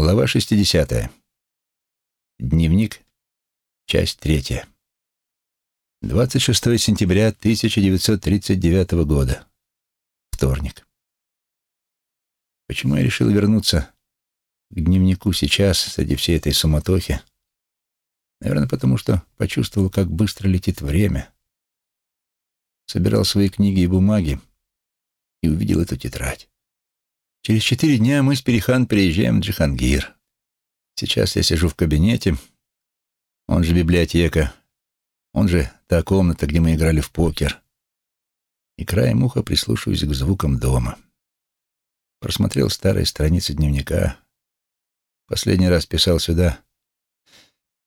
Глава 60. Дневник. Часть 3. 26 сентября 1939 года. Вторник. Почему я решил вернуться к дневнику сейчас, среди всей этой суматохи? Наверное, потому что почувствовал, как быстро летит время. Собирал свои книги и бумаги и увидел эту тетрадь. Через четыре дня мы с Перехан приезжаем в Джихангир. Сейчас я сижу в кабинете, он же библиотека, он же та комната, где мы играли в покер. И краем уха прислушиваюсь к звукам дома. Просмотрел старые страницы дневника. Последний раз писал сюда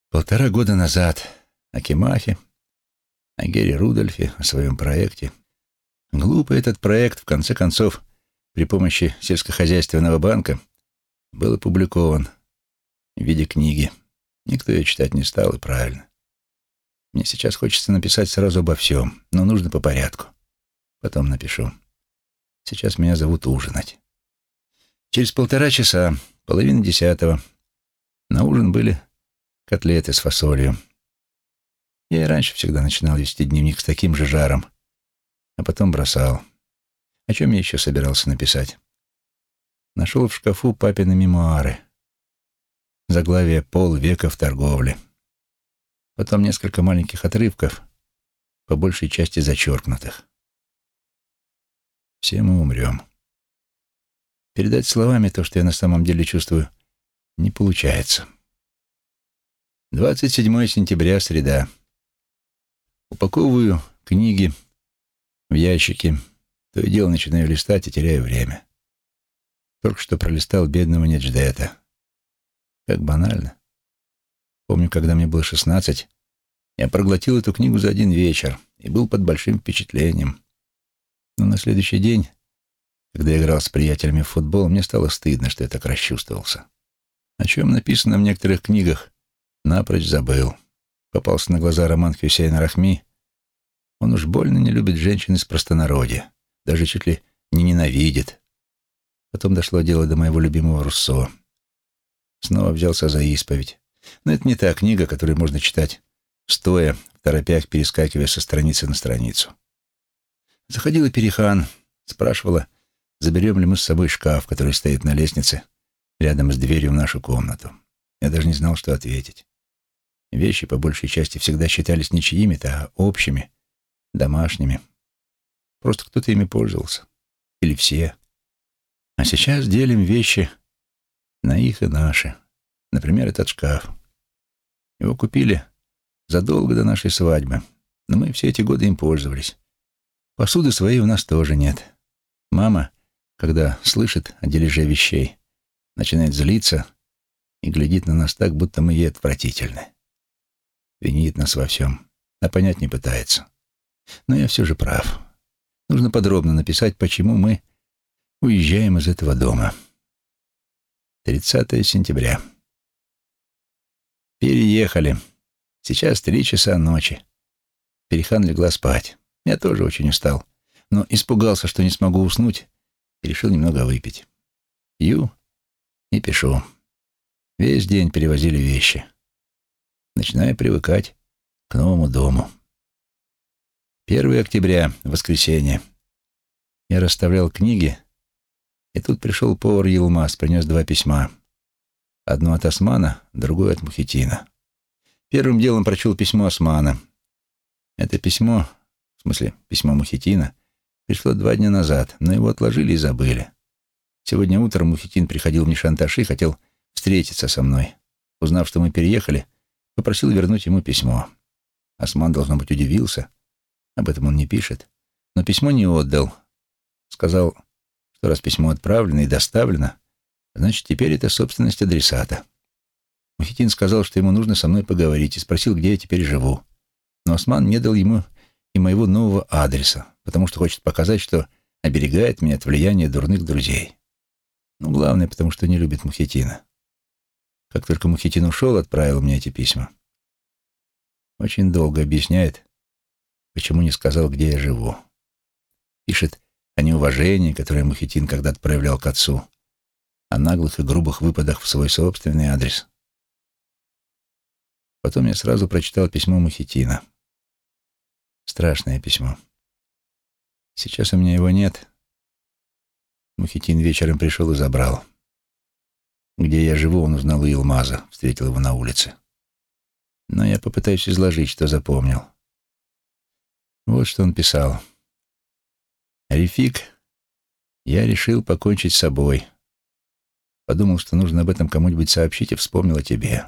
полтора года назад о Кемахе, о Гере Рудольфе, о своем проекте. Глупый этот проект, в конце концов, при помощи сельскохозяйственного банка был опубликован в виде книги. Никто ее читать не стал, и правильно. Мне сейчас хочется написать сразу обо всем, но нужно по порядку. Потом напишу. Сейчас меня зовут ужинать. Через полтора часа, половина десятого, на ужин были котлеты с фасолью. Я и раньше всегда начинал вести дневник с таким же жаром, а потом бросал. О чем я еще собирался написать? Нашел в шкафу папины мемуары. Заглавие «Пол века в торговле». Потом несколько маленьких отрывков, по большей части зачеркнутых. Все мы умрем. Передать словами то, что я на самом деле чувствую, не получается. 27 сентября, среда. Упаковываю книги в ящики, то и дело начинаю листать и теряю время. Только что пролистал бедного Недждета. Как банально. Помню, когда мне было шестнадцать, я проглотил эту книгу за один вечер и был под большим впечатлением. Но на следующий день, когда я играл с приятелями в футбол, мне стало стыдно, что я так расчувствовался. О чем написано в некоторых книгах, напрочь забыл. Попался на глаза роман Хюсейна Рахми. Он уж больно не любит женщин из простонародья даже чуть ли не ненавидит. Потом дошло дело до моего любимого Руссо. Снова взялся за исповедь. Но это не та книга, которую можно читать, стоя, в торопях перескакивая со страницы на страницу. Заходила Перехан, спрашивала, заберем ли мы с собой шкаф, который стоит на лестнице рядом с дверью в нашу комнату. Я даже не знал, что ответить. Вещи, по большей части, всегда считались не чьими-то, а общими, домашними. Просто кто-то ими пользовался. Или все. А сейчас делим вещи на их и наши. Например, этот шкаф. Его купили задолго до нашей свадьбы, но мы все эти годы им пользовались. Посуды своей у нас тоже нет. Мама, когда слышит о дележе вещей, начинает злиться и глядит на нас так, будто мы ей отвратительны. Винит нас во всем, а понять не пытается. Но я все же прав. Нужно подробно написать, почему мы уезжаем из этого дома. 30 сентября. Переехали. Сейчас три часа ночи. Перехан легла спать. Я тоже очень устал, но испугался, что не смогу уснуть, и решил немного выпить. Ю и пишу. Весь день перевозили вещи. Начинаю привыкать к новому дому. 1 октября, воскресенье. Я расставлял книги, и тут пришел повар Елмаз, принес два письма. Одно от Османа, другое от Мухитина. Первым делом прочел письмо Османа. Это письмо, в смысле письмо Мухитина, пришло два дня назад, но его отложили и забыли. Сегодня утром Мухитин приходил в Нишанташи и хотел встретиться со мной. Узнав, что мы переехали, попросил вернуть ему письмо. Осман, должно быть, удивился — об этом он не пишет. Но письмо не отдал. Сказал, что раз письмо отправлено и доставлено, значит, теперь это собственность адресата. Мухитин сказал, что ему нужно со мной поговорить, и спросил, где я теперь живу. Но Осман не дал ему и моего нового адреса, потому что хочет показать, что оберегает меня от влияния дурных друзей. Ну, главное, потому что не любит Мухитина. Как только Мухитин ушел, отправил мне эти письма. Очень долго объясняет, почему не сказал, где я живу. Пишет о неуважении, которое Мухитин когда-то проявлял к отцу. о наглых и грубых выпадах в свой собственный адрес. Потом я сразу прочитал письмо Мухитина. Страшное письмо. Сейчас у меня его нет. Мухитин вечером пришел и забрал. Где я живу, он узнал у Илмаза, встретил его на улице. Но я попытаюсь изложить, что запомнил. Вот что он писал. «Рефик, я решил покончить с собой. Подумал, что нужно об этом кому-нибудь сообщить, и вспомнил о тебе.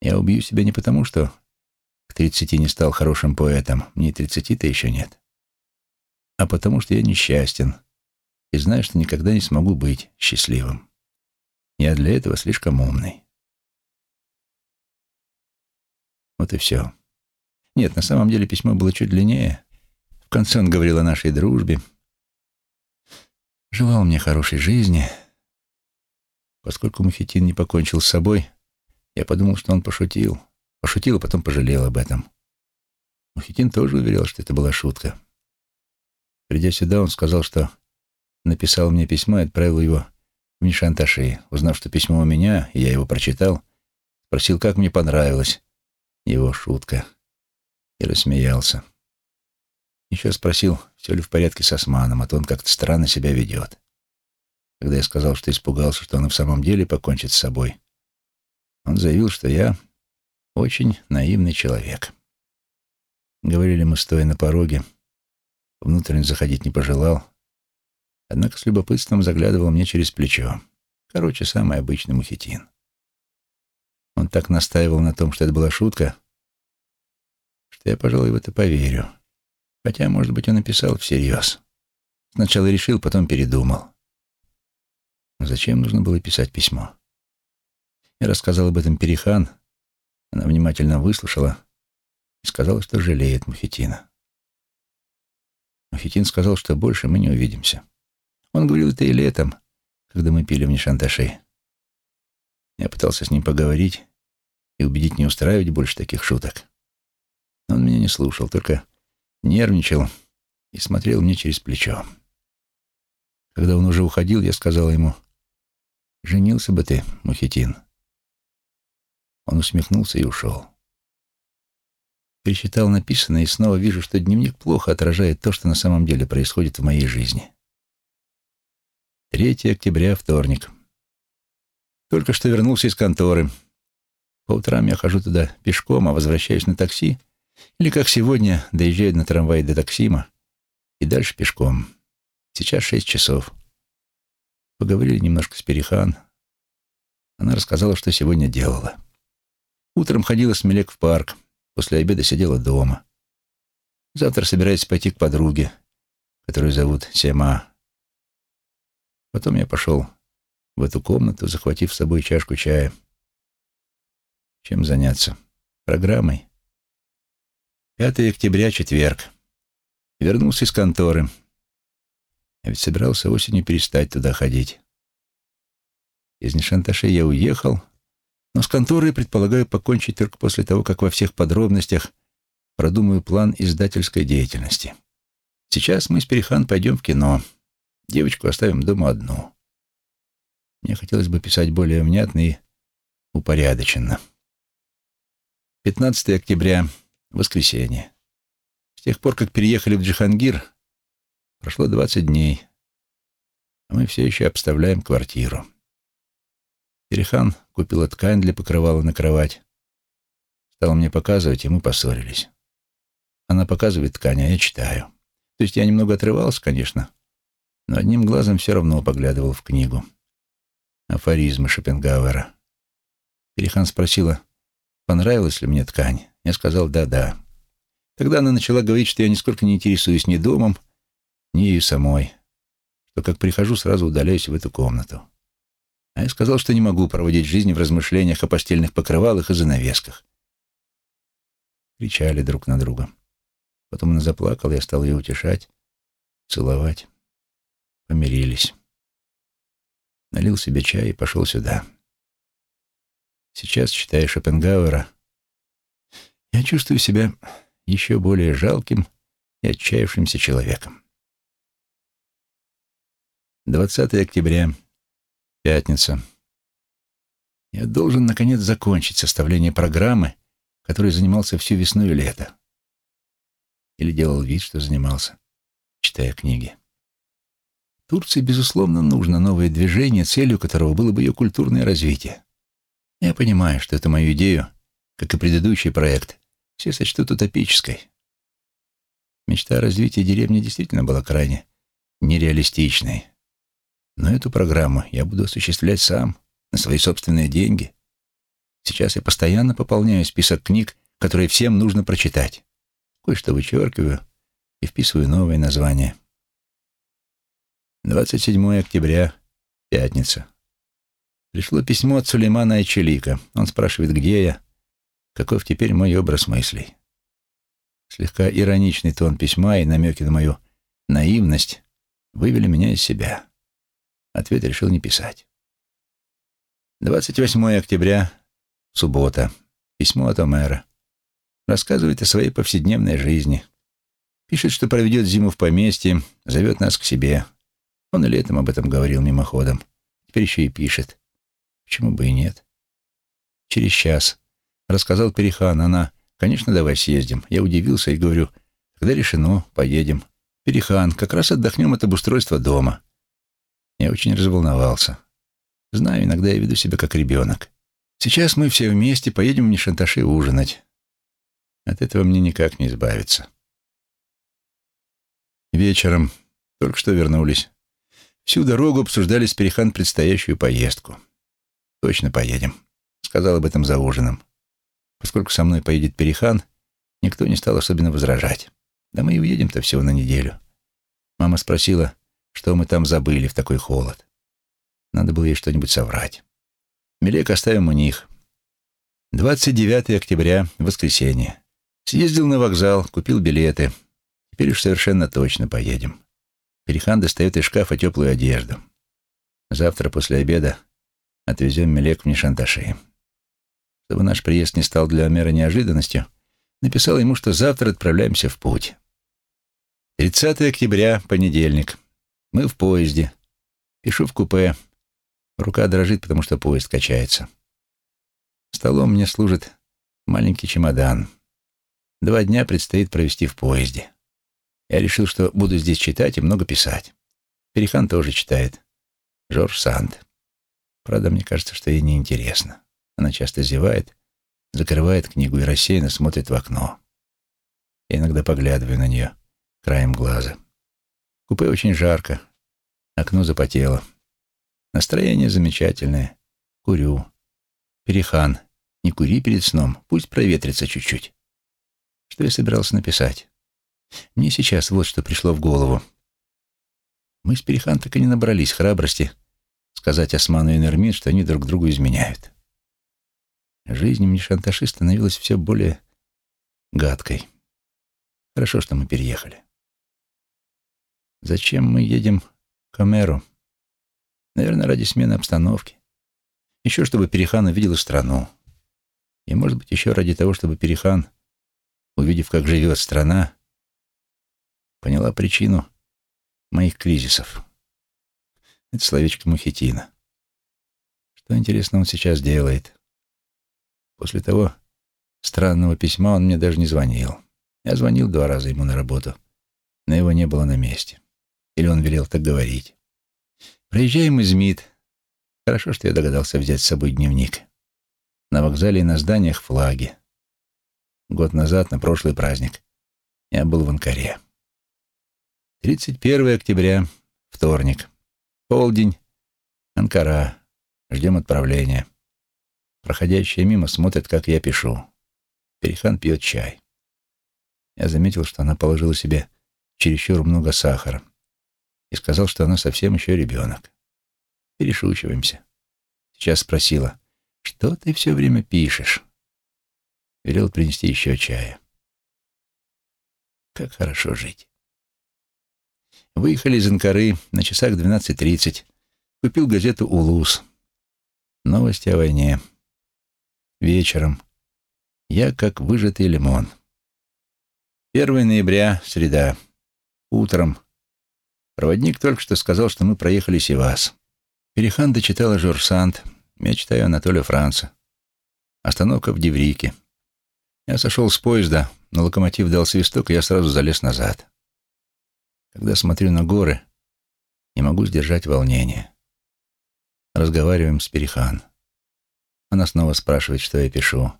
Я убью себя не потому, что к тридцати не стал хорошим поэтом, мне тридцати-то еще нет, а потому что я несчастен и знаю, что никогда не смогу быть счастливым. Я для этого слишком умный. Вот и все. Нет, на самом деле письмо было чуть длиннее. В конце он говорил о нашей дружбе. Желал мне хорошей жизни. Поскольку Мухитин не покончил с собой, я подумал, что он пошутил. Пошутил, а потом пожалел об этом. Мухитин тоже уверял, что это была шутка. Придя сюда, он сказал, что написал мне письмо и отправил его в Нишанташи. Узнав, что письмо у меня, и я его прочитал, спросил, как мне понравилась его шутка, и рассмеялся. Еще спросил, все ли в порядке с Османом, а то он как-то странно себя ведет. Когда я сказал, что испугался, что он в самом деле покончит с собой, он заявил, что я очень наивный человек. Говорили мы, стоя на пороге, внутрь заходить не пожелал, однако с любопытством заглядывал мне через плечо. Короче, самый обычный мухитин. Он так настаивал на том, что это была шутка, что я, пожалуй, в это поверю. Хотя, может быть, он написал всерьез. Сначала решил, потом передумал. Но зачем нужно было писать письмо? Я рассказал об этом Перехан. Она внимательно выслушала и сказала, что жалеет Мухитина. Мухитин сказал, что больше мы не увидимся. Он говорил это и летом, когда мы пили в Нишанташи. Я пытался с ним поговорить и убедить не устраивать больше таких шуток. Он меня не слушал, только нервничал и смотрел мне через плечо. Когда он уже уходил, я сказал ему, «Женился бы ты, Мухитин». Он усмехнулся и ушел. Перечитал написанное и снова вижу, что дневник плохо отражает то, что на самом деле происходит в моей жизни. 3 октября, вторник. Только что вернулся из конторы. По утрам я хожу туда пешком, а возвращаюсь на такси. Или, как сегодня, доезжаю на трамвае до Таксима и дальше пешком. Сейчас шесть часов. Поговорили немножко с Перехан. Она рассказала, что сегодня делала. Утром ходила с Мелек в парк. После обеда сидела дома. Завтра собирается пойти к подруге, которую зовут Сема. Потом я пошел в эту комнату, захватив с собой чашку чая. Чем заняться? Программой. 5 октября, четверг. Вернулся из конторы. А ведь собирался осенью перестать туда ходить. Из Нишанташи я уехал, но с конторой предполагаю покончить только после того, как во всех подробностях продумаю план издательской деятельности. Сейчас мы с Перехан пойдем в кино. Девочку оставим дома одну. Мне хотелось бы писать более внятно и упорядоченно. 15 октября, воскресенье. С тех пор, как переехали в Джихангир, прошло 20 дней, а мы все еще обставляем квартиру. Перехан купила ткань для покрывала на кровать. Стала мне показывать, и мы поссорились. Она показывает ткань, а я читаю. То есть я немного отрывался, конечно, но одним глазом все равно поглядывал в книгу афоризмы Шопенгауэра. Перехан спросила, понравилась ли мне ткань. Я сказал «да-да». Тогда она начала говорить, что я нисколько не интересуюсь ни домом, ни ею самой, что как прихожу, сразу удаляюсь в эту комнату. А я сказал, что не могу проводить жизнь в размышлениях о постельных покрывалах и занавесках. Кричали друг на друга. Потом она заплакала, я стал ее утешать, целовать. Помирились налил себе чай и пошел сюда. Сейчас, читая Шопенгауэра, я чувствую себя еще более жалким и отчаявшимся человеком. 20 октября, Пятница. Я должен, наконец, закончить составление программы, которой занимался всю весну и лето. Или делал вид, что занимался, читая книги. Турции, безусловно, нужно новое движение, целью которого было бы ее культурное развитие. Я понимаю, что эту мою идею, как и предыдущий проект, все сочтут утопической. Мечта о развитии деревни действительно была крайне нереалистичной. Но эту программу я буду осуществлять сам, на свои собственные деньги. Сейчас я постоянно пополняю список книг, которые всем нужно прочитать. Кое-что вычеркиваю и вписываю новые названия. 27 октября, пятница. Пришло письмо от Сулеймана Айчелика. Он спрашивает, где я, каков теперь мой образ мыслей. Слегка ироничный тон письма и намеки на мою наивность вывели меня из себя. Ответ решил не писать. 28 октября, суббота. Письмо от Омера. Рассказывает о своей повседневной жизни. Пишет, что проведет зиму в поместье, зовет нас к себе. Он и летом об этом говорил мимоходом. Теперь еще и пишет. Почему бы и нет? Через час. Рассказал Перехан. Она, конечно, давай съездим. Я удивился и говорю, когда решено, поедем. Перехан, как раз отдохнем от обустройства дома. Я очень разволновался. Знаю, иногда я веду себя как ребенок. Сейчас мы все вместе поедем в Нишанташи ужинать. От этого мне никак не избавиться. Вечером, только что вернулись. Всю дорогу обсуждали с Перехан предстоящую поездку. «Точно поедем», — сказал об этом за ужином. Поскольку со мной поедет Перехан, никто не стал особенно возражать. Да мы и уедем-то всего на неделю. Мама спросила, что мы там забыли в такой холод. Надо было ей что-нибудь соврать. Мелек оставим у них. 29 октября, воскресенье. Съездил на вокзал, купил билеты. Теперь уж совершенно точно поедем. Перехан достает из шкафа теплую одежду. Завтра после обеда отвезем Мелек в Нишанташи. Чтобы наш приезд не стал для Амера неожиданностью, написал ему, что завтра отправляемся в путь. 30 октября, понедельник. Мы в поезде. Пишу в купе. Рука дрожит, потому что поезд качается. Столом мне служит маленький чемодан. Два дня предстоит провести в поезде. Я решил, что буду здесь читать и много писать. Перехан тоже читает. Жорж Санд. Правда, мне кажется, что ей неинтересно. Она часто зевает, закрывает книгу и рассеянно смотрит в окно. Я иногда поглядываю на нее краем глаза. Купе очень жарко. Окно запотело. Настроение замечательное. Курю. Перехан. Не кури перед сном. Пусть проветрится чуть-чуть. Что я собирался написать? Мне сейчас вот что пришло в голову. Мы с Перехан так и не набрались храбрости сказать Осману и Нермин, что они друг другу изменяют. Жизнь мне шанташи становилась все более гадкой. Хорошо, что мы переехали. Зачем мы едем к Амеру? Наверное, ради смены обстановки. Еще чтобы Перехан увидел страну. И, может быть, еще ради того, чтобы Перехан, увидев, как живет страна, поняла причину моих кризисов. Это словечко Мухитина. Что, интересно, он сейчас делает? После того странного письма он мне даже не звонил. Я звонил два раза ему на работу, но его не было на месте. Или он велел так говорить. Проезжаем из МИД. Хорошо, что я догадался взять с собой дневник. На вокзале и на зданиях флаги. Год назад, на прошлый праздник, я был в Анкаре. 31 октября, вторник. Полдень. Анкара. Ждем отправления. Проходящие мимо смотрят, как я пишу. Перехан пьет чай. Я заметил, что она положила себе чересчур много сахара и сказал, что она совсем еще ребенок. Перешучиваемся. Сейчас спросила, что ты все время пишешь? Велел принести еще чая. Как хорошо жить. Выехали из Анкары на часах 12.30. Купил газету «Улус». Новости о войне. Вечером. Я как выжатый лимон. 1 ноября, среда. Утром. Проводник только что сказал, что мы проехали Севас. Перехан дочитала Жорж Санд. Я читаю Анатолия Франца. Остановка в Деврике. Я сошел с поезда, но локомотив дал свисток, и я сразу залез назад. Когда смотрю на горы, не могу сдержать волнение. Разговариваем с Перехан. Она снова спрашивает, что я пишу.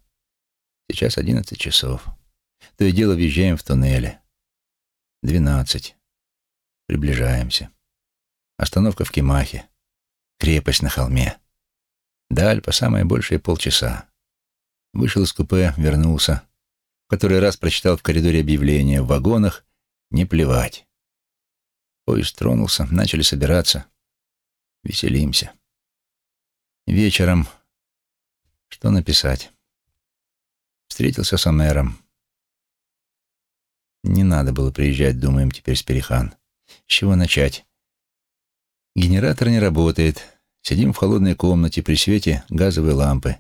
Сейчас одиннадцать часов. То и дело въезжаем в туннеле. Двенадцать. Приближаемся. Остановка в Кимахе. Крепость на холме. До Альпа самое большее полчаса. Вышел из купе, вернулся. В который раз прочитал в коридоре объявление «В вагонах не плевать». Поезд тронулся, начали собираться. Веселимся. Вечером что написать? Встретился с Омером. Не надо было приезжать, думаем теперь с Перехан. С чего начать? Генератор не работает. Сидим в холодной комнате при свете газовой лампы.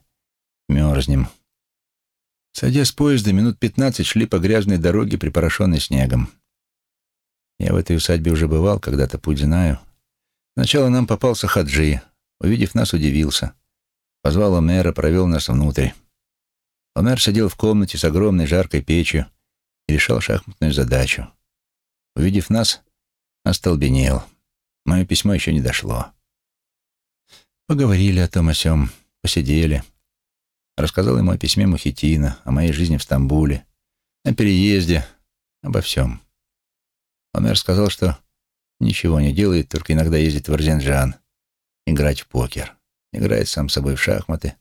Мерзнем. Садя с поезда, минут пятнадцать шли по грязной дороге, припорошенной снегом. Я в этой усадьбе уже бывал, когда-то путь знаю. Сначала нам попался Хаджи. Увидев нас, удивился. Позвал Омера, провел нас внутрь. Омер сидел в комнате с огромной жаркой печью и решал шахматную задачу. Увидев нас, остолбенел. Мое письмо еще не дошло. Поговорили о том о сём, посидели. Рассказал ему о письме Мухитина, о моей жизни в Стамбуле, о переезде, обо всем. Омер сказал, что ничего не делает, только иногда ездит в Арзенджан играть в покер. Играет сам собой в шахматы,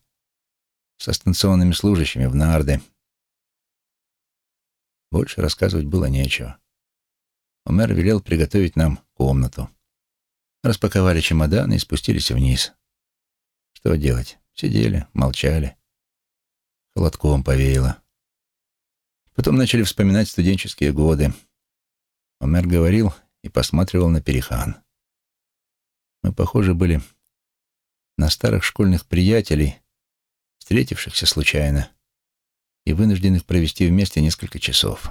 со станционными служащими в нарды. Больше рассказывать было нечего. Омер велел приготовить нам комнату. Распаковали чемоданы и спустились вниз. Что делать? Сидели, молчали. Холодком повеяло. Потом начали вспоминать студенческие годы. Омер говорил и посматривал на Перехан. Мы, похоже, были на старых школьных приятелей, встретившихся случайно и вынужденных провести вместе несколько часов.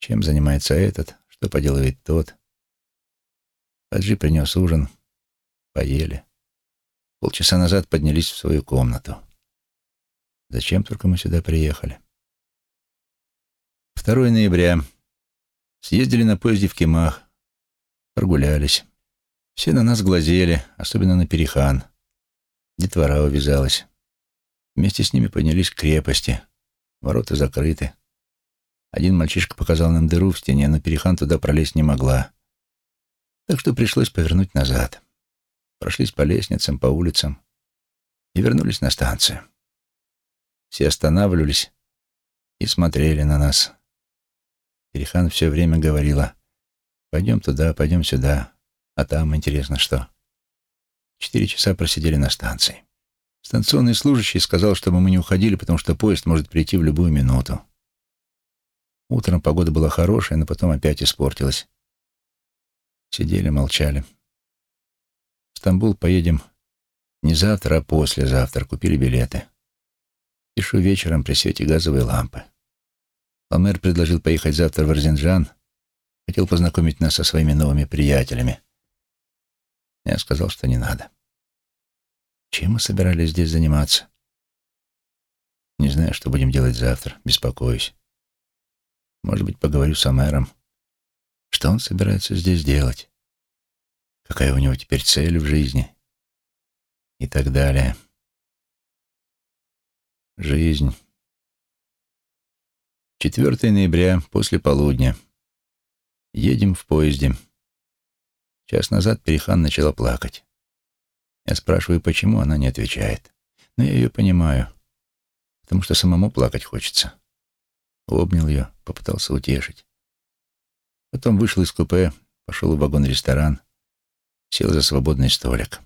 Чем занимается этот, что поделывает тот. Хаджи принес ужин, поели. Полчаса назад поднялись в свою комнату. Зачем только мы сюда приехали? 2 ноября. Съездили на поезде в Кемах, прогулялись. Все на нас глазели, особенно на Перехан. Детвора увязалась. Вместе с ними поднялись к крепости. Ворота закрыты. Один мальчишка показал нам дыру в стене, но Перехан туда пролезть не могла. Так что пришлось повернуть назад. Прошлись по лестницам, по улицам и вернулись на станцию. Все останавливались и смотрели на нас. Перехан все время говорила, «Пойдем туда, пойдем сюда, а там интересно что». Четыре часа просидели на станции. Станционный служащий сказал, чтобы мы не уходили, потому что поезд может прийти в любую минуту. Утром погода была хорошая, но потом опять испортилась. Сидели, молчали. В Стамбул поедем не завтра, а послезавтра. Купили билеты. Пишу вечером при свете газовой лампы. Алмер предложил поехать завтра в Арзенджан. Хотел познакомить нас со своими новыми приятелями. Я сказал, что не надо. Чем мы собирались здесь заниматься? Не знаю, что будем делать завтра. Беспокоюсь. Может быть, поговорю с Амером. Что он собирается здесь делать? Какая у него теперь цель в жизни? И так далее. Жизнь. 4 ноября, после полудня. Едем в поезде. Час назад Перехан начала плакать. Я спрашиваю, почему, она не отвечает. Но я ее понимаю, потому что самому плакать хочется. Обнял ее, попытался утешить. Потом вышел из купе, пошел в вагон-ресторан, сел за свободный столик.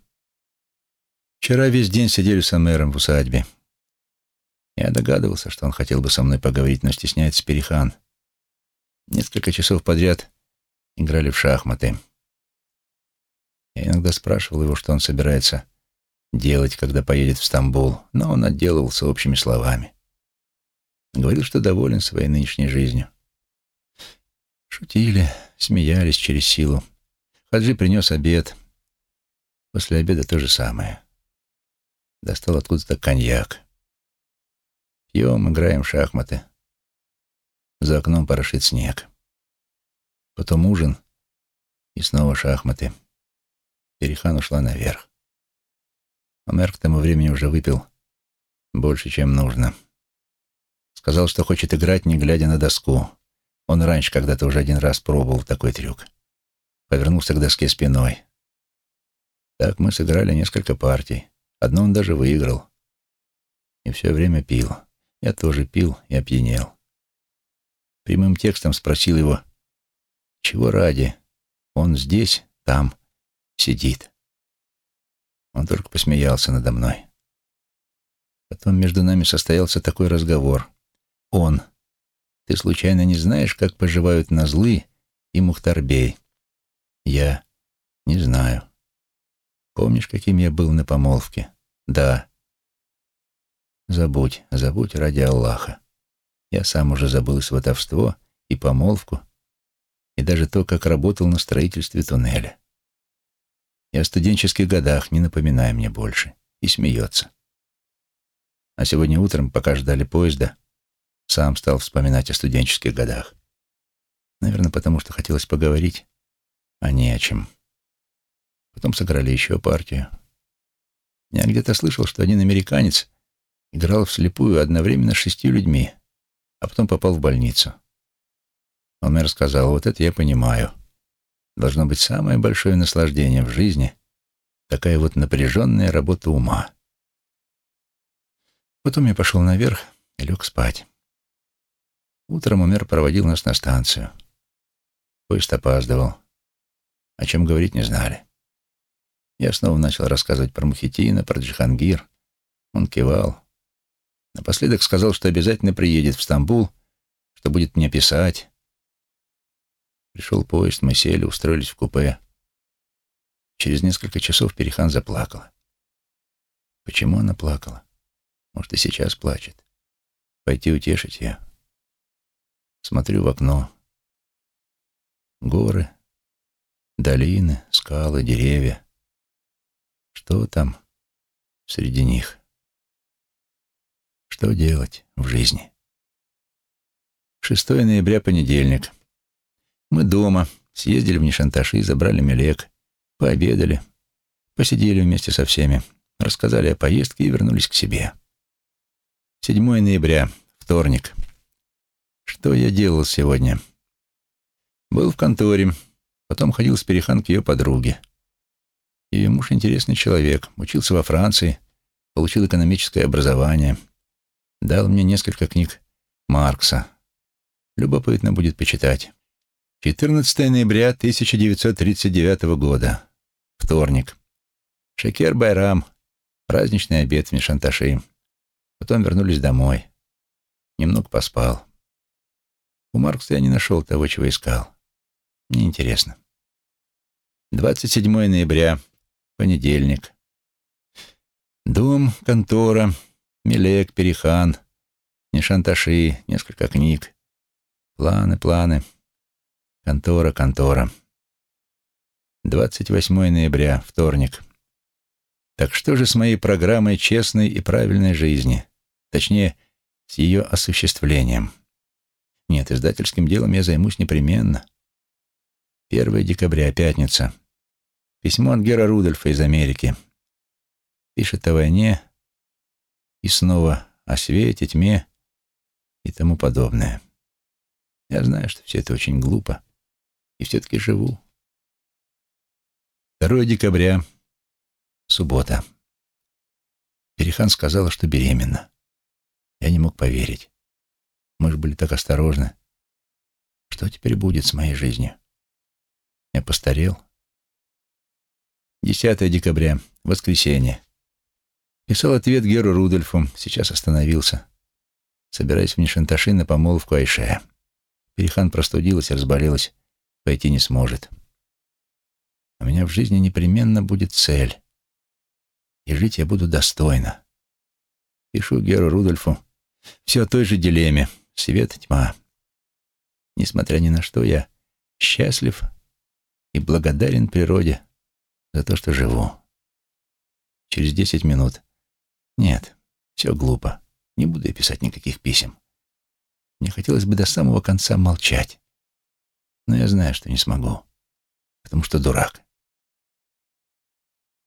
Вчера весь день сидели с мэром в усадьбе. Я догадывался, что он хотел бы со мной поговорить, но стесняется Перехан. Несколько часов подряд играли в шахматы. Я иногда спрашивал его, что он собирается делать, когда поедет в Стамбул, но он отделывался общими словами. Говорил, что доволен своей нынешней жизнью. Шутили, смеялись через силу. Хаджи принес обед. После обеда то же самое. Достал откуда-то коньяк. Пьем, играем в шахматы. За окном порошит снег. Потом ужин и снова шахматы. Перехан ушла наверх. Омер к тому времени уже выпил больше, чем нужно. Сказал, что хочет играть, не глядя на доску. Он раньше когда-то уже один раз пробовал такой трюк. Повернулся к доске спиной. Так мы сыграли несколько партий. Одну он даже выиграл. И все время пил. Я тоже пил и опьянел. Прямым текстом спросил его, чего ради он здесь, там, сидит. Он только посмеялся надо мной. Потом между нами состоялся такой разговор. Он. Ты случайно не знаешь, как поживают Назлы и Мухтарбей? Я. Не знаю. Помнишь, каким я был на помолвке? Да. Забудь, забудь ради Аллаха. Я сам уже забыл сватовство и помолвку, и даже то, как работал на строительстве туннеля. И о студенческих годах не напоминай мне больше. И смеется. А сегодня утром, пока ждали поезда, сам стал вспоминать о студенческих годах. Наверное, потому что хотелось поговорить, а не о чем. Потом сыграли еще партию. Я где-то слышал, что один американец играл вслепую одновременно с шестью людьми, а потом попал в больницу. Омер сказал, вот это я понимаю. Должно быть самое большое наслаждение в жизни такая вот напряженная работа ума. Потом я пошел наверх и лег спать. Утром Умер проводил нас на станцию. Поезд опаздывал. О чем говорить не знали. Я снова начал рассказывать про Мухитина, про Джихангир. Он кивал. Напоследок сказал, что обязательно приедет в Стамбул, что будет мне писать. Пришел поезд, мы сели, устроились в купе. Через несколько часов Перехан заплакала. Почему она плакала? Может, и сейчас плачет. Пойти утешить ее. Смотрю в окно. Горы, долины, скалы, деревья. Что там среди них? Что делать в жизни? 6 ноября, понедельник. Мы дома, съездили в Нишанташи, забрали Мелек, пообедали, посидели вместе со всеми, рассказали о поездке и вернулись к себе. 7 ноября, вторник. Что я делал сегодня? Был в конторе, потом ходил с Перехан к ее подруге. Ее муж интересный человек, учился во Франции, получил экономическое образование, дал мне несколько книг Маркса. Любопытно будет почитать. 14 ноября 1939 года. Вторник. Шекер Байрам. Праздничный обед в Мишанташи. Потом вернулись домой. Немного поспал. У Маркса я не нашел того, чего искал. Мне интересно. 27 ноября. Понедельник. Дом, контора, Мелек, Перехан, Нешанташи, несколько книг. Планы, планы. Контора, контора. 28 ноября, вторник. Так что же с моей программой честной и правильной жизни? Точнее, с ее осуществлением. Нет, издательским делом я займусь непременно. 1 декабря, пятница. Письмо от Гера Рудольфа из Америки. Пишет о войне и снова о свете, тьме и тому подобное. Я знаю, что все это очень глупо, и все-таки живу. 2 декабря, суббота. Перехан сказала, что беременна. Я не мог поверить. Мы же были так осторожны. Что теперь будет с моей жизнью? Я постарел. 10 декабря, воскресенье. Писал ответ Геру Рудольфу, сейчас остановился. Собираясь в Нишанташи на помолвку Айше. Перехан простудилась, разболелась, пойти не сможет. У меня в жизни непременно будет цель. И жить я буду достойно. Пишу Геру Рудольфу все о той же дилемме. Свет, тьма. Несмотря ни на что, я счастлив и благодарен природе за то, что живу. через десять минут. Нет, все глупо. Не буду я писать никаких писем. Мне хотелось бы до самого конца молчать. Но я знаю, что не смогу, потому что дурак.